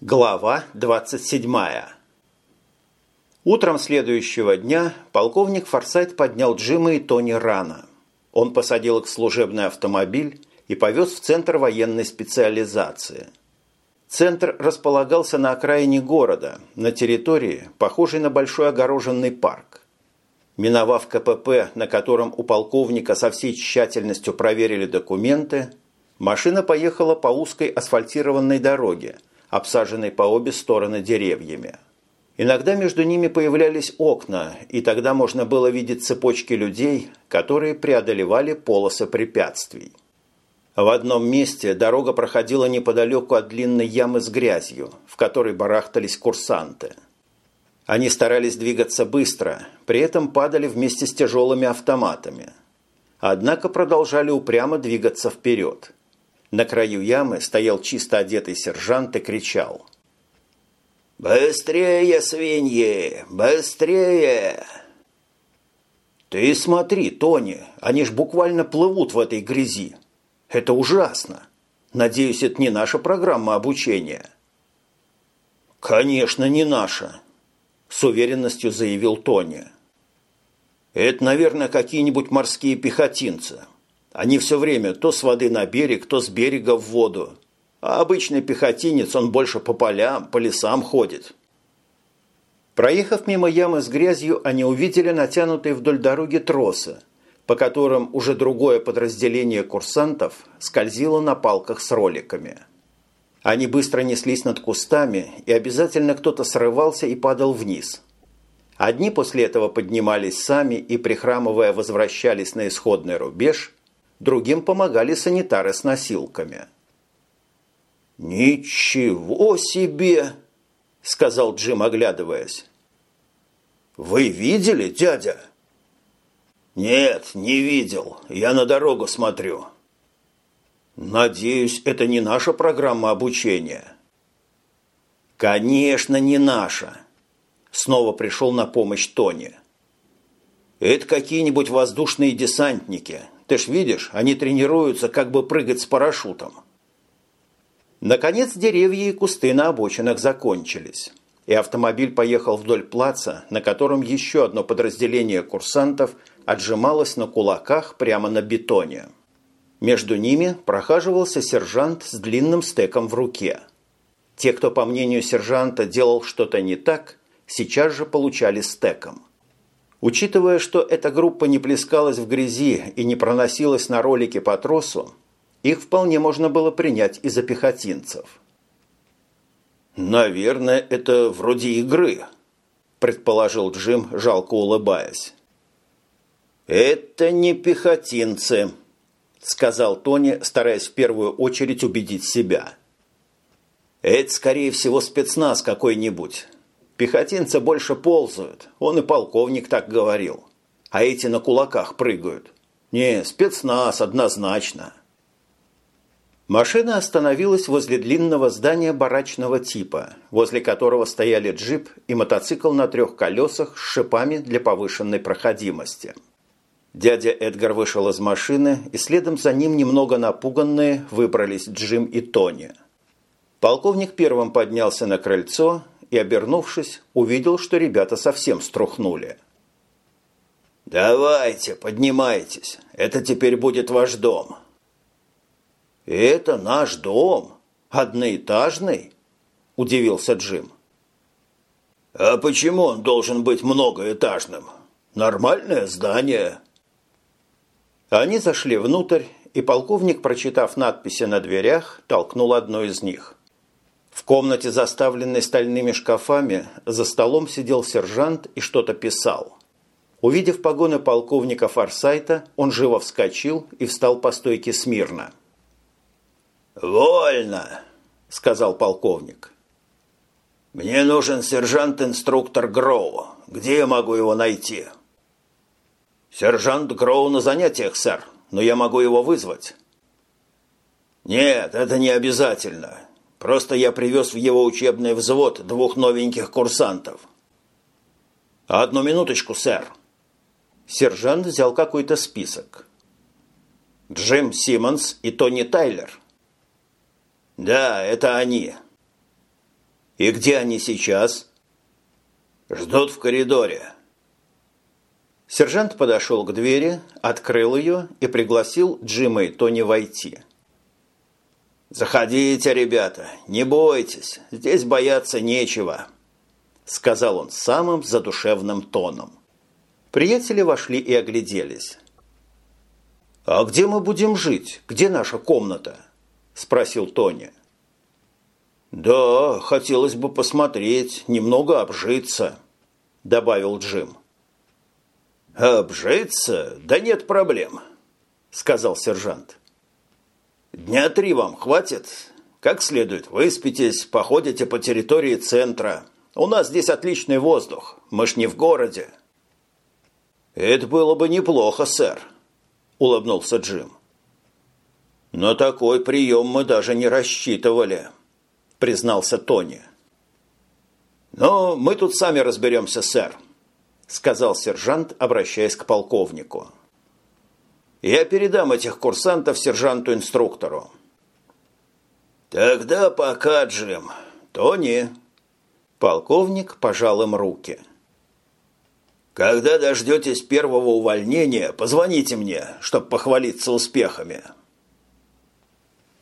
Глава 27. Утром следующего дня полковник Форсайт поднял Джима и Тони рано. Он посадил их в служебный автомобиль и повез в Центр военной специализации. Центр располагался на окраине города, на территории, похожей на большой огороженный парк. Миновав КПП, на котором у полковника со всей тщательностью проверили документы, машина поехала по узкой асфальтированной дороге – обсаженной по обе стороны деревьями. Иногда между ними появлялись окна, и тогда можно было видеть цепочки людей, которые преодолевали полосы препятствий. В одном месте дорога проходила неподалеку от длинной ямы с грязью, в которой барахтались курсанты. Они старались двигаться быстро, при этом падали вместе с тяжелыми автоматами. Однако продолжали упрямо двигаться вперед – на краю ямы стоял чисто одетый сержант и кричал. «Быстрее, свиньи! Быстрее!» «Ты смотри, Тони, они ж буквально плывут в этой грязи. Это ужасно. Надеюсь, это не наша программа обучения». «Конечно, не наша», – с уверенностью заявил Тони. «Это, наверное, какие-нибудь морские пехотинцы». Они все время то с воды на берег, то с берега в воду. А обычный пехотинец, он больше по полям, по лесам ходит. Проехав мимо ямы с грязью, они увидели натянутые вдоль дороги тросы, по которым уже другое подразделение курсантов скользило на палках с роликами. Они быстро неслись над кустами, и обязательно кто-то срывался и падал вниз. Одни после этого поднимались сами и, прихрамывая, возвращались на исходный рубеж – другим помогали санитары с носилками. «Ничего себе!» – сказал Джим, оглядываясь. «Вы видели, дядя?» «Нет, не видел. Я на дорогу смотрю». «Надеюсь, это не наша программа обучения?» «Конечно, не наша!» Снова пришел на помощь Тони. «Это какие-нибудь воздушные десантники, ты ж видишь, они тренируются, как бы прыгать с парашютом. Наконец деревья и кусты на обочинах закончились, и автомобиль поехал вдоль плаца, на котором еще одно подразделение курсантов отжималось на кулаках прямо на бетоне. Между ними прохаживался сержант с длинным стеком в руке. Те, кто, по мнению сержанта, делал что-то не так, сейчас же получали стеком. Учитывая, что эта группа не плескалась в грязи и не проносилась на ролике по тросу, их вполне можно было принять и за пехотинцев. «Наверное, это вроде игры», – предположил Джим, жалко улыбаясь. «Это не пехотинцы», – сказал Тони, стараясь в первую очередь убедить себя. «Это, скорее всего, спецназ какой-нибудь. Пехотинцы больше ползают, он и полковник так говорил. А эти на кулаках прыгают. Не, спецназ однозначно. Машина остановилась возле длинного здания барачного типа, возле которого стояли джип и мотоцикл на трех колесах с шипами для повышенной проходимости. Дядя Эдгар вышел из машины, и следом за ним немного напуганные выбрались Джим и Тони. Полковник первым поднялся на крыльцо и, обернувшись, увидел, что ребята совсем струхнули. «Давайте, поднимайтесь. Это теперь будет ваш дом». «Это наш дом? Одноэтажный?» – удивился Джим. «А почему он должен быть многоэтажным? Нормальное здание». Они зашли внутрь, и полковник, прочитав надписи на дверях, толкнул одну из них. В комнате, заставленной стальными шкафами, за столом сидел сержант и что-то писал. Увидев погоны полковника Форсайта, он живо вскочил и встал по стойке смирно. «Вольно!» – сказал полковник. «Мне нужен сержант-инструктор Гроу. Где я могу его найти?» «Сержант Гроу на занятиях, сэр, но я могу его вызвать». «Нет, это не обязательно. Просто я привез в его учебный взвод двух новеньких курсантов. Одну минуточку, сэр. Сержант взял какой-то список. Джим Симмонс и Тони Тайлер. Да, это они. И где они сейчас? Ждут в коридоре. Сержант подошел к двери, открыл ее и пригласил Джима и Тони войти. «Заходите, ребята, не бойтесь, здесь бояться нечего», – сказал он самым задушевным тоном. Приятели вошли и огляделись. «А где мы будем жить? Где наша комната?» – спросил Тони. «Да, хотелось бы посмотреть, немного обжиться», – добавил Джим. «Обжиться? Да нет проблем», – сказал сержант. Дня три вам хватит? Как следует, выспитесь, походите по территории центра. У нас здесь отличный воздух, мы ж не в городе. Это было бы неплохо, сэр, улыбнулся Джим. На такой прием мы даже не рассчитывали, признался Тони. Но мы тут сами разберемся, сэр, сказал сержант, обращаясь к полковнику. Я передам этих курсантов сержанту-инструктору. Тогда пока, Джим. Тони. Полковник пожал им руки. Когда дождетесь первого увольнения, позвоните мне, чтобы похвалиться успехами.